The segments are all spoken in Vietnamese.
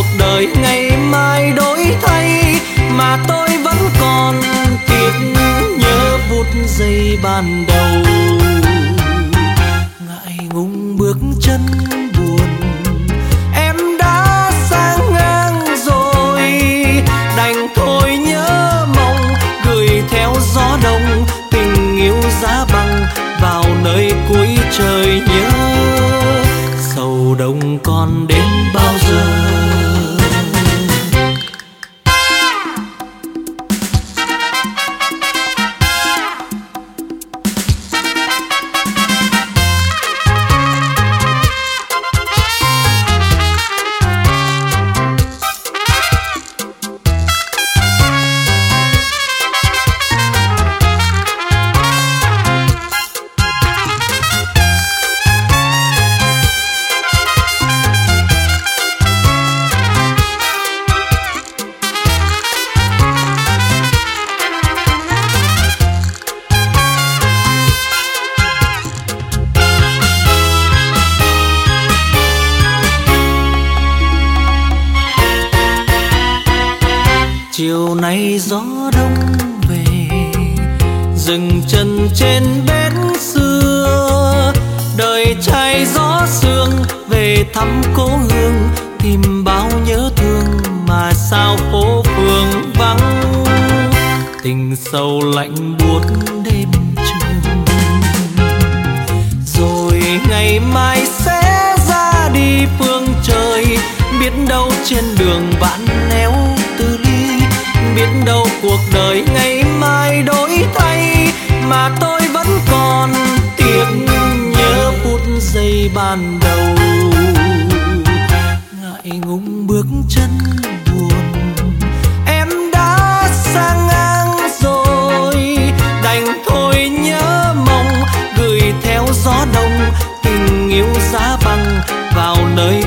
cuộc đời ngay chiều nay gió đông về, dừng chân trên bến xưa. Đời trai gió sương, về thăm cố hương, tìm bao nhớ thương mà sao phố phường vắng. Tình sâu lạnh buốt đêm trường, rồi ngày mai sẽ ra đi phương trời, biết đâu trên đường bạn néo biết đâu cuộc đời ngày mai đổi thay, mà tôi vẫn còn tiếc nhớ phút giây ban đầu. Ngại ngùng bước chân buồn, em đã sang ngang rồi. Đành thôi nhớ mong, gửi theo gió đông, tình yêu giá bằng vào nơi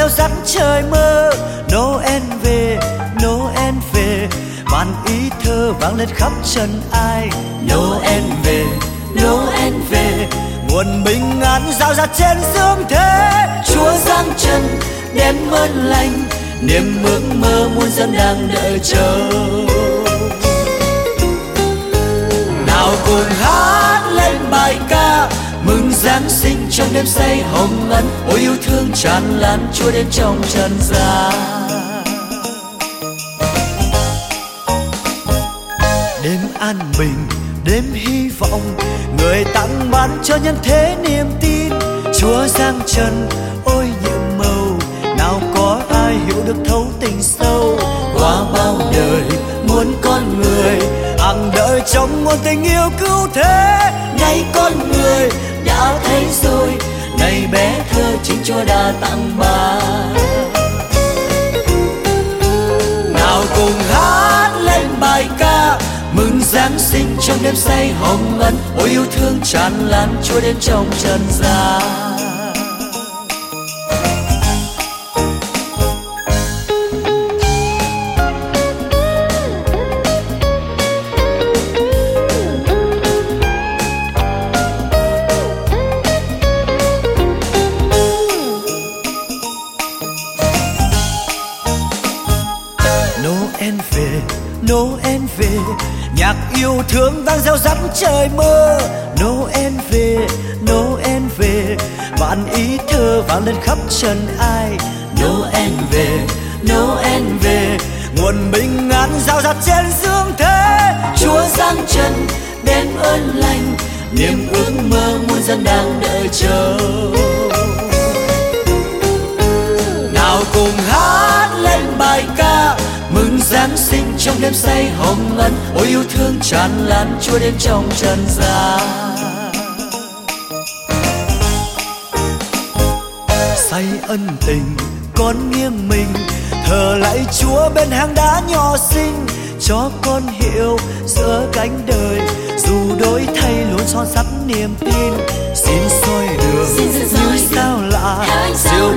reo rắt trời mơ Noel về Noel về. Bàn ý thơ vang lên khắp trần ai. Noel về Noel về. Nguồn bình an rao rạt trên dương thế. Chúa giáng trần đem ơn lành. Niềm ước mơ muôn dân đang đợi chờ. Nào cùng hát lên bài ca giáng sinh trong đêm say hồng ân, ôi yêu thương tràn lan chúa đến trong trần gian. Đêm an bình, đêm hy vọng, người tặng ban cho nhân thế niềm tin. Chúa giang trần, ôi nhiệm màu, nào có ai hiểu được thấu tình sâu? Qua bao đời, muốn con người hàng đợi trong nguồn tình yêu cứu thế. Nay con người đã thấy rồi, này bé thơ chính chúa đã tặng bà. Nào cùng hát lên bài ca, mừng giáng sinh trong đêm say hồng ân, ôi yêu thương tràn lan chúa đến trong trần gian. Trời mơ Noel về, Noel về. Vạn ý thơ vang lên khắp trần ai. Noel về, Noel về. Nguồn bình an rao rạt trên dương thế. Chúa giáng trần đem ơn lành. Niềm ước mơ muôn dân đang đợi chờ. Trong đêm say hồng ân ôi yêu thương tràn lan chúa đến trong trần gian. Say ân tình con nghiêng mình thờ lạy chúa bên hang đá nhỏ xinh cho con hiểu giữa cánh đời dù đổi thay luôn son sắt niềm tin. Xin soi đường Xin như soi sao lạ lạ.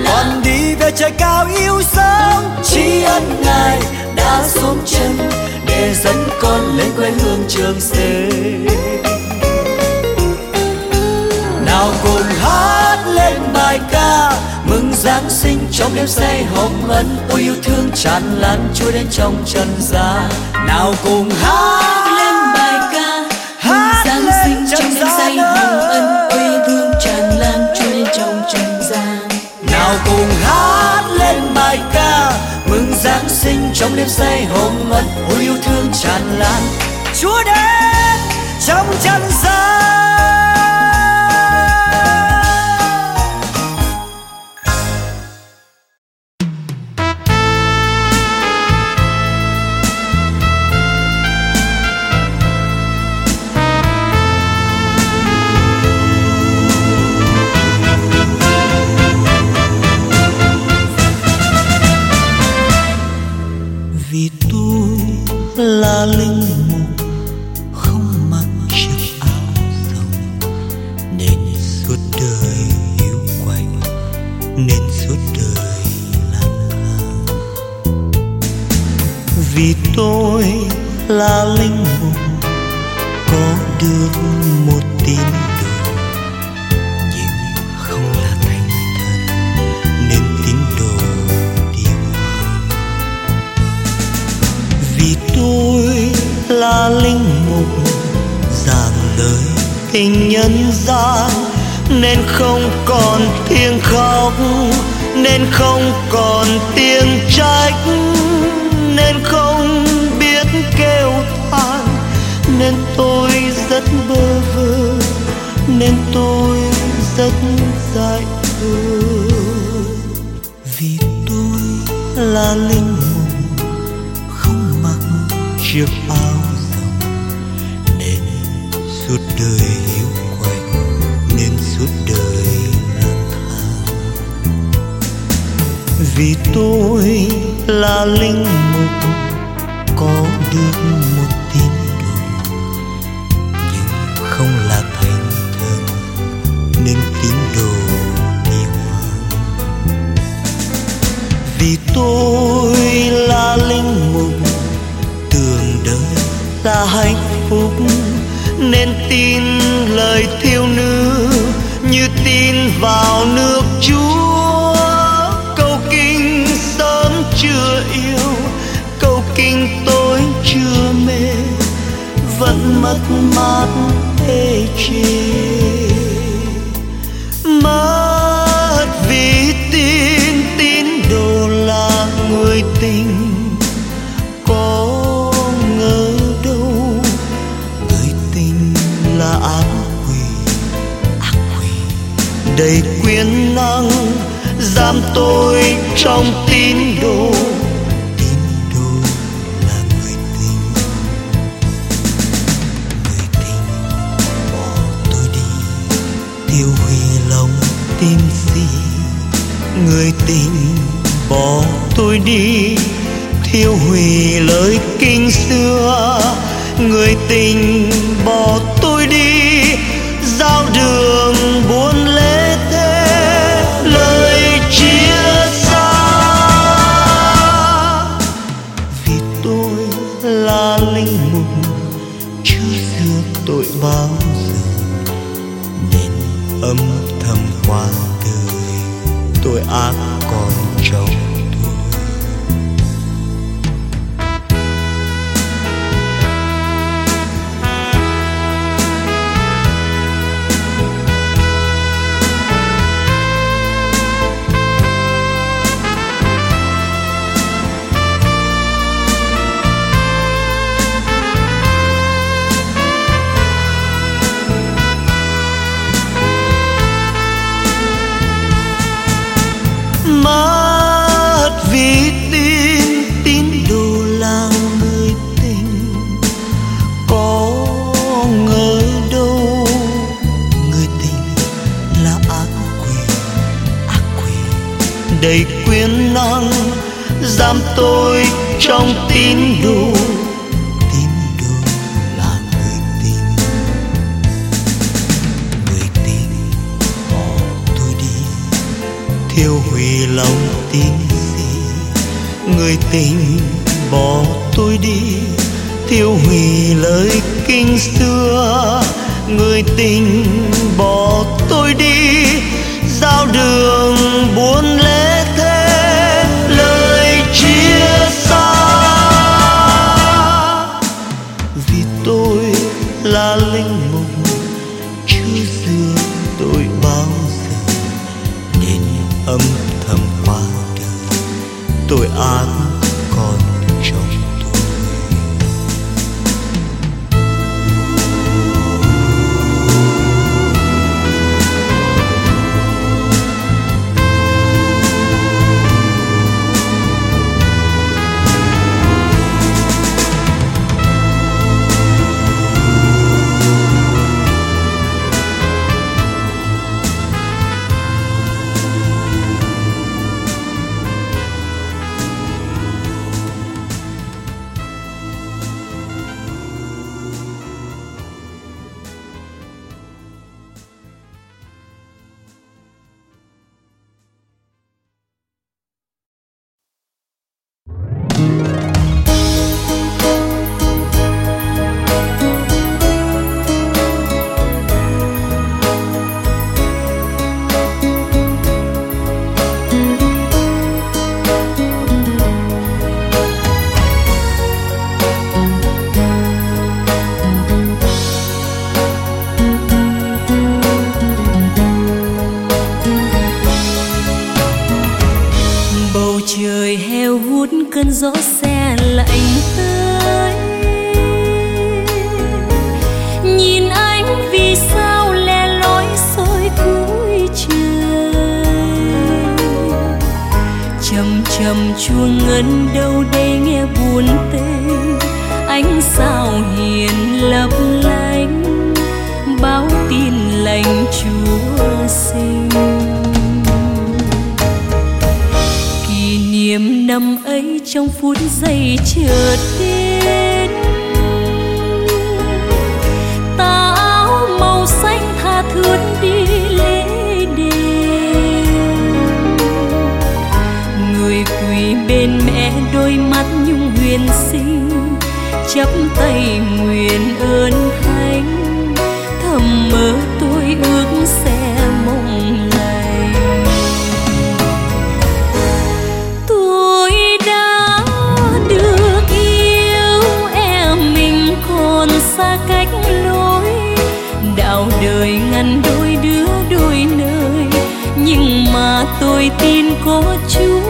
con đi về trời cao yêu sớm. Tri ân ngài đã xuống chân để dẫn con lên quê hương trường xê nào cùng hát lên bài ca, mừng giáng sinh trong đêm say, hồng ân, ôi yêu thương tràn lan, chúa đến trong trần gian. Nào cùng hát sinh trong đêm say hồng ân ôi yêu thương tràn lan. Chúa đến trong chân gian rất dại thương vì tôi là linh mục không mặc chiếc áo rộng, nên suốt đời hiu quạnh, nên suốt đời lang thang. Vì tôi là linh mục, có được vì tôi là linh mục tưởng đời là hạnh phúc. Nên tin lời thiêu nữ, như tin vào nước chúa. Câu kinh sớm chưa yêu câu kinh tối chưa mê, vẫn mất mát ê chê đầy quyền năng, giam tôi trong tín đồ. Tín đồ là người tình. Người tình, bỏ tôi đi. Tiêu hủy lòng tim gì? Người tình, bỏ tôi đi. Thiêu hủy lời kinh xưa. Người tình, bỏ tôi đi. Giao đường buôn năng giam tôi trong tín đồ tín đồ là người tình người tình bỏ tôi đi. Thiêu hủy lòng tin gì? Người tình bỏ tôi đi. Thiêu hủy lời kinh xưa. Người tình bỏ tôi đi. Giao đường buôn lễ ấy trong phút giây chợt đến. Tà áo màu xanh tha thướt đi lễ đêm người quỳ bên mẹ đôi mắt nhung huyền sinh, chắp tay nguyện ơn thánh, thầm mơ tôi ước sẽ nhưng mà tôi tin có chúa.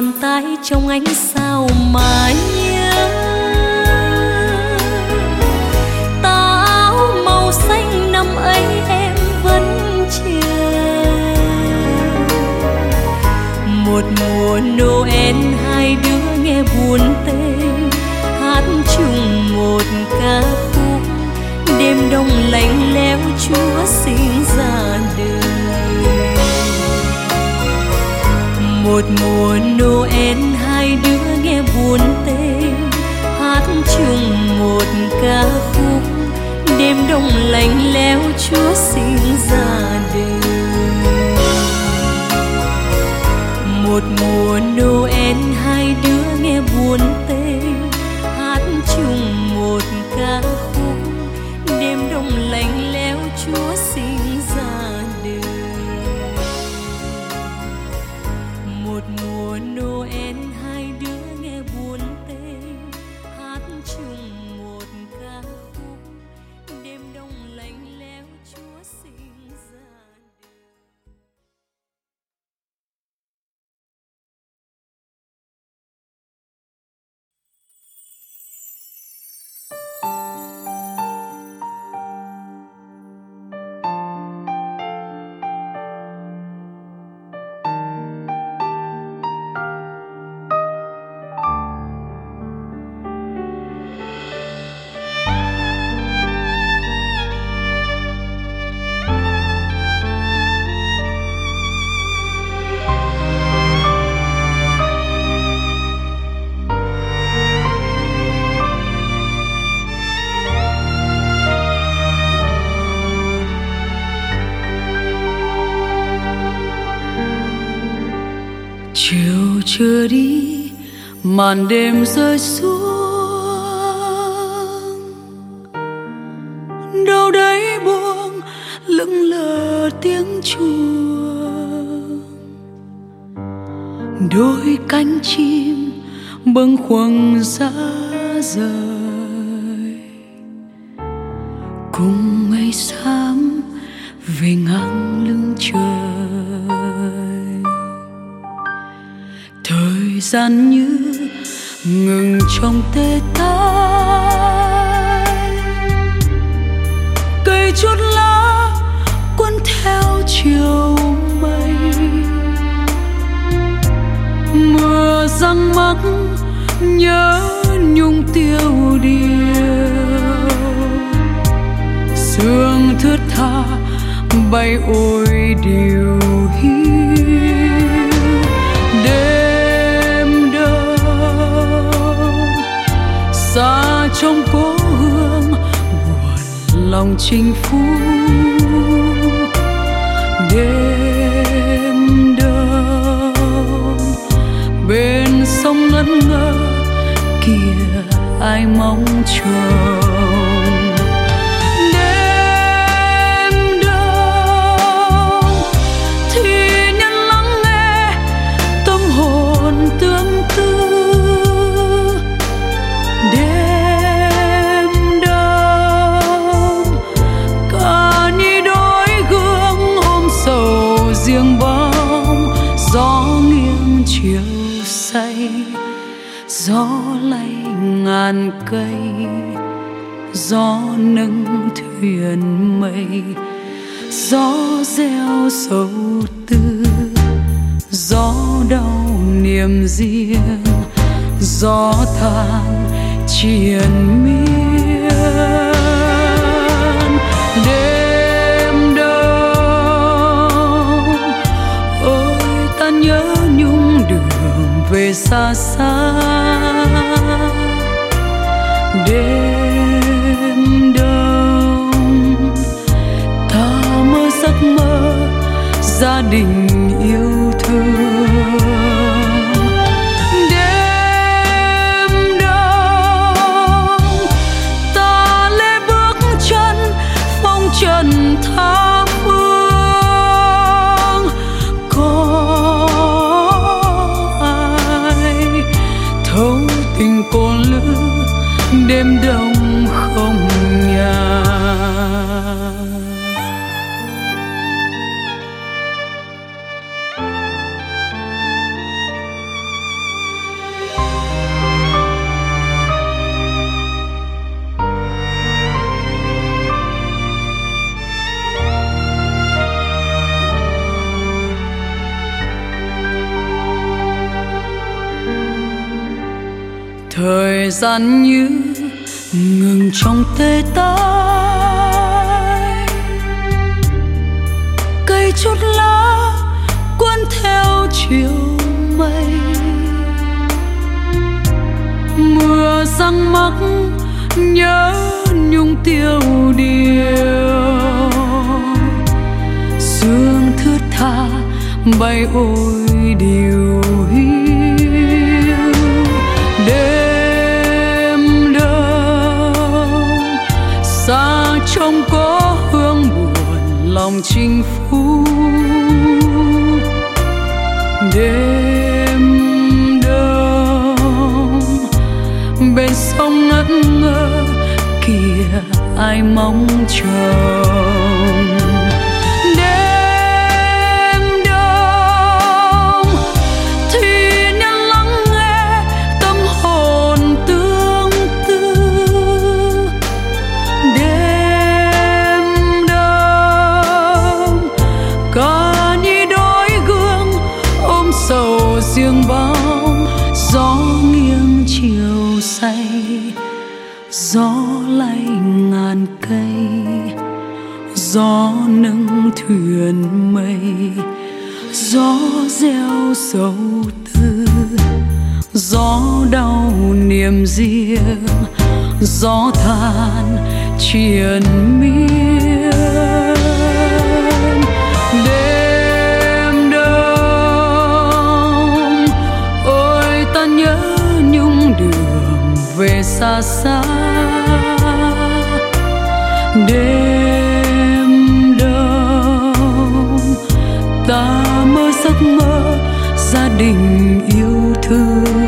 Miền quan tái trong ánh sao mà nhớ. Tà áo màu xanh năm ấy em vẫn chờ một mùa Noel hai đứa nghe buồn tê hát chung một ca khúc. Đêm đông lạnh lẽo Chúa sinh một mùa Noel, hai đứa nghe buồn tê. Hát chung một ca khúc, đêm đông lạnh lẽo, Chúa sinh ra đời. Một mùa Noel, hai đứa nghe buồn tên màn đêm rơi xuống. Đâu đấy buông lững lờ tiếng chuông. Đôi cánh chim bâng khuâng xa rời. Cùng mây xám về ngang lưng trời. Thời gian như ngừng trong tê tái. Cây chút lá cuốn theo chiều mây. Mưa răng mắc nhớ nhung tiêu điều. Sương thướt tha bay ôi điều trong cố hương, buồn lòng chinh phu đêm đông, bên sông ngân ngơ, kia ai mong chờ? Ngàn cây, gió nâng thuyền mây, gió gieo sầu tư, gió đau niềm riêng, gió than triền miên. Về xa xa. Đêm đông ta mơ giấc mơ gia đình yêu thương. Đông không nhà. Thời gian như ngừng trong tê tái. Cây chút lá cuốn theo chiều mây. Mưa răng mắc nhớ nhung tiêu điều. Sương thướt tha bay ôi điều. Chinh phú. Đêm đông bên sông ngất ngơ kìa ai mong chờ? Gió nâng thuyền mây, gió gieo sầu tư, gió đau niềm riêng, gió than triền miên. Đêm đông, ôi ta nhớ nhung đường về xa xa. Đêm mơ gia đình yêu thương.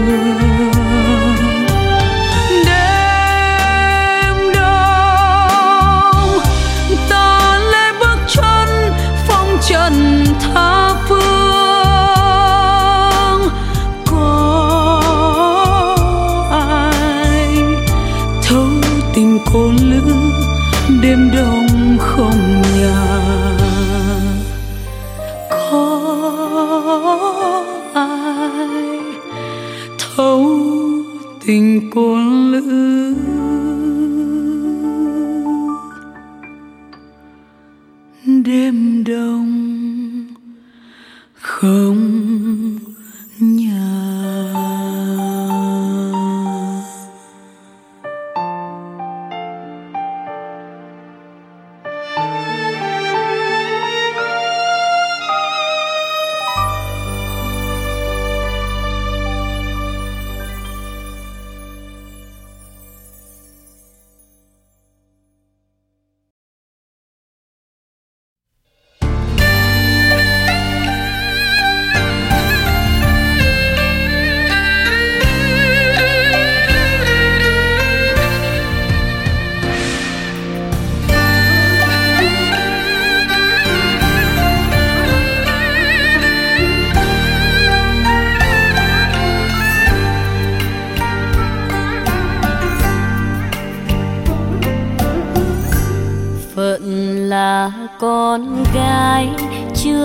cuồng lưu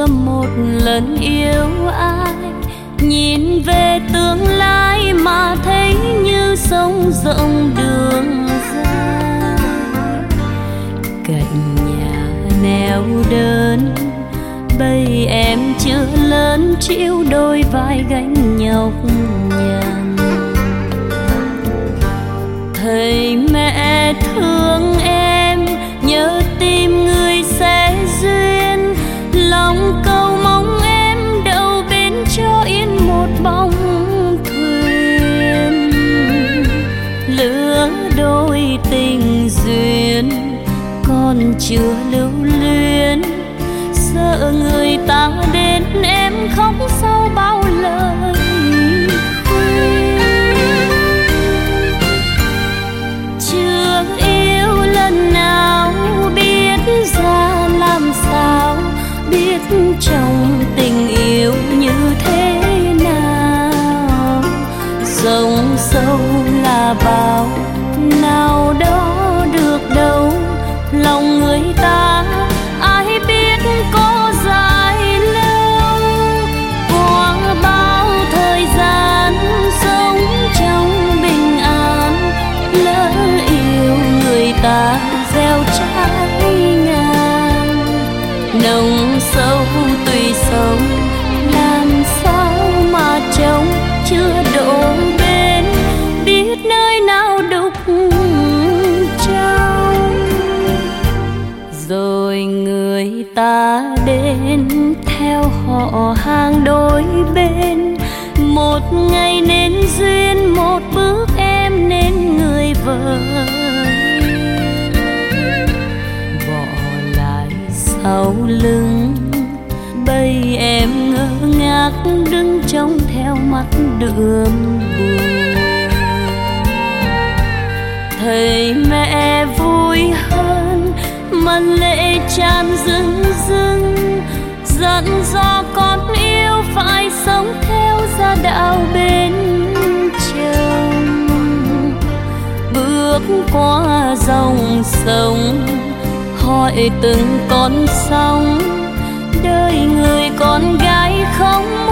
một lần yêu ai, nhìn về tương lai mà thấy như sông rộng đường dài. Cạnh nhà neo đơn, bây em chưa lớn, chịu đôi vai gánh nhọc nhằn. Thầy mẹ thương đượm buồn thầy mẹ vui hơn mà lệ tràn rưng rưng. Dặn do con yêu phải sống theo gia đạo bên chồng. Bước qua dòng sông hỏi từng con sông, đời người con gái không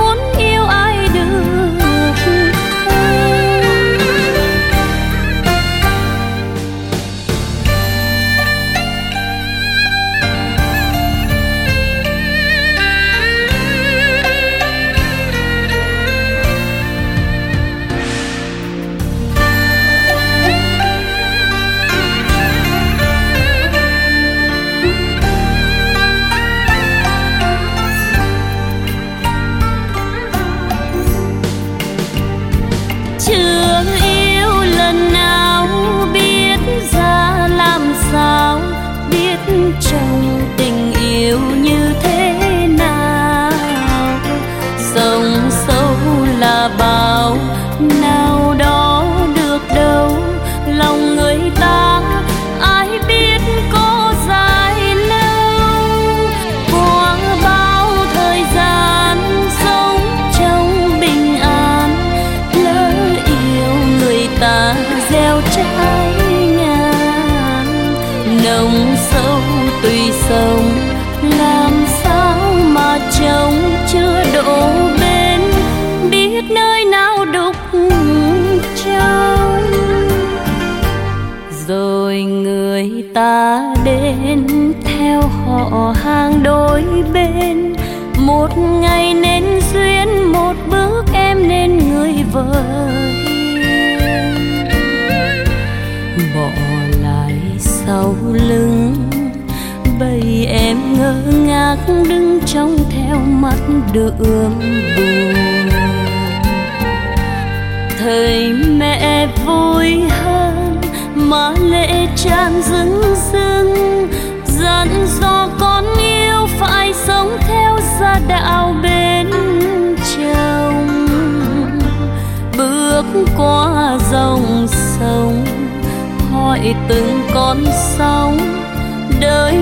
sông làm sao mà chồng chưa đổ bên biết nơi nào đục trong rồi người ta đến theo họ hàng đôi bên. Một ngày nên duyên, một bước em nên người vợ bỏ lại sau lưng ngơ đứng trong theo mắt đượm buồn. Thời mẹ vui hơn, mà lệ tràn rưng rưng dặn dò con yêu phải sống theo gia đạo bên chồng. Bước qua dòng sông, hỏi từng con sóng. Đời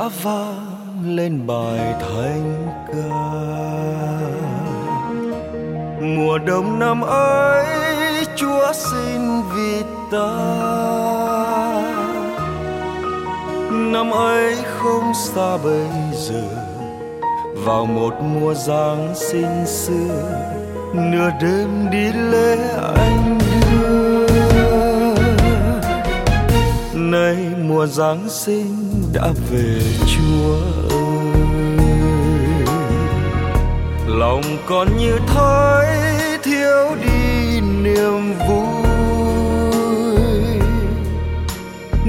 đã vang lên bài thánh ca. Mùa đông năm ấy, chúa xin vì ta. Năm ấy không xa bây giờ, vào một mùa giáng sinh xưa, nửa đêm đi lễ anh đưa nay mùa giáng sinh đã về chúa ơi. Lòng con như thấy thiếu đi niềm vui.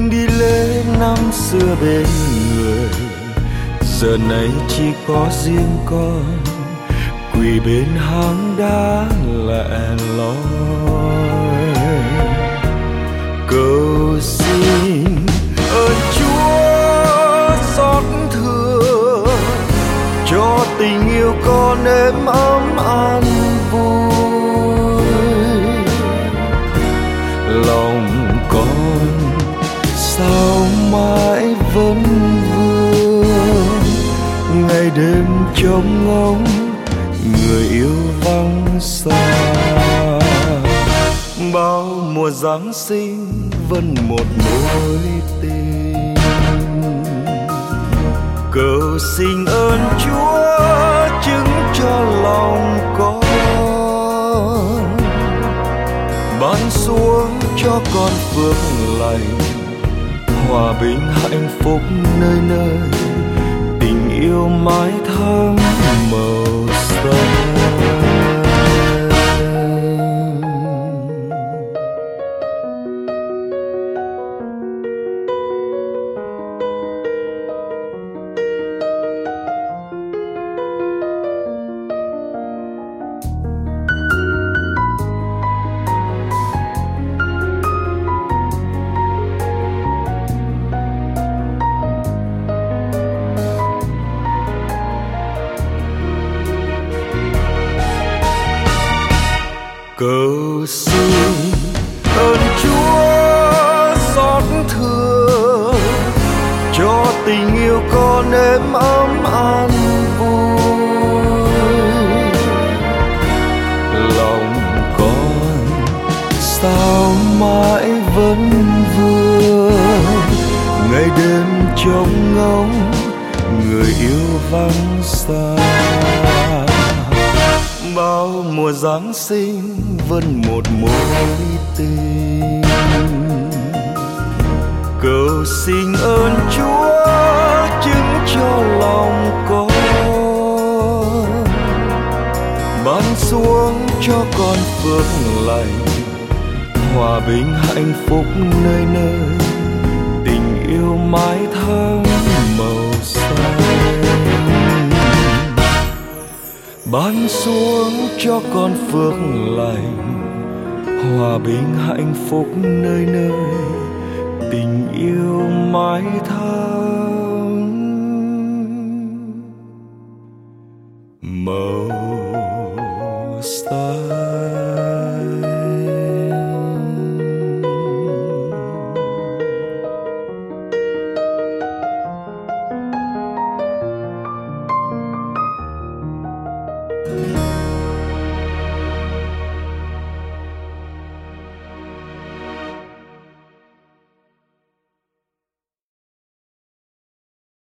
Đi lễ năm xưa bên người, giờ này chỉ có riêng con. Quỳ bên hang đá lẻ loi cầu xin. Ơn chúa xót thương cho tình yêu con êm ấm an vui. Lòng con sao mãi vẫn vương. Ngày đêm trông ngóng người yêu vắng xa. Bao mùa giáng sinh vẫn một mối tình. Cầu xin ơn chúa chứng cho lòng con. Ban xuống cho con phước lành. Hòa bình hạnh phúc nơi nơi. Tình yêu mãi thắm màu xanh bóng người yêu vắng xa. Bao mùa giáng sinh vẫn một mối tình. Cầu xin ơn chúa chứng cho lòng con. Ban xuống cho con phước lành. Hòa bình hạnh phúc nơi nơi. Tình yêu mãi thắm ban xuống cho con phước lành, hòa bình hạnh phúc nơi nơi, tình yêu mãi thắm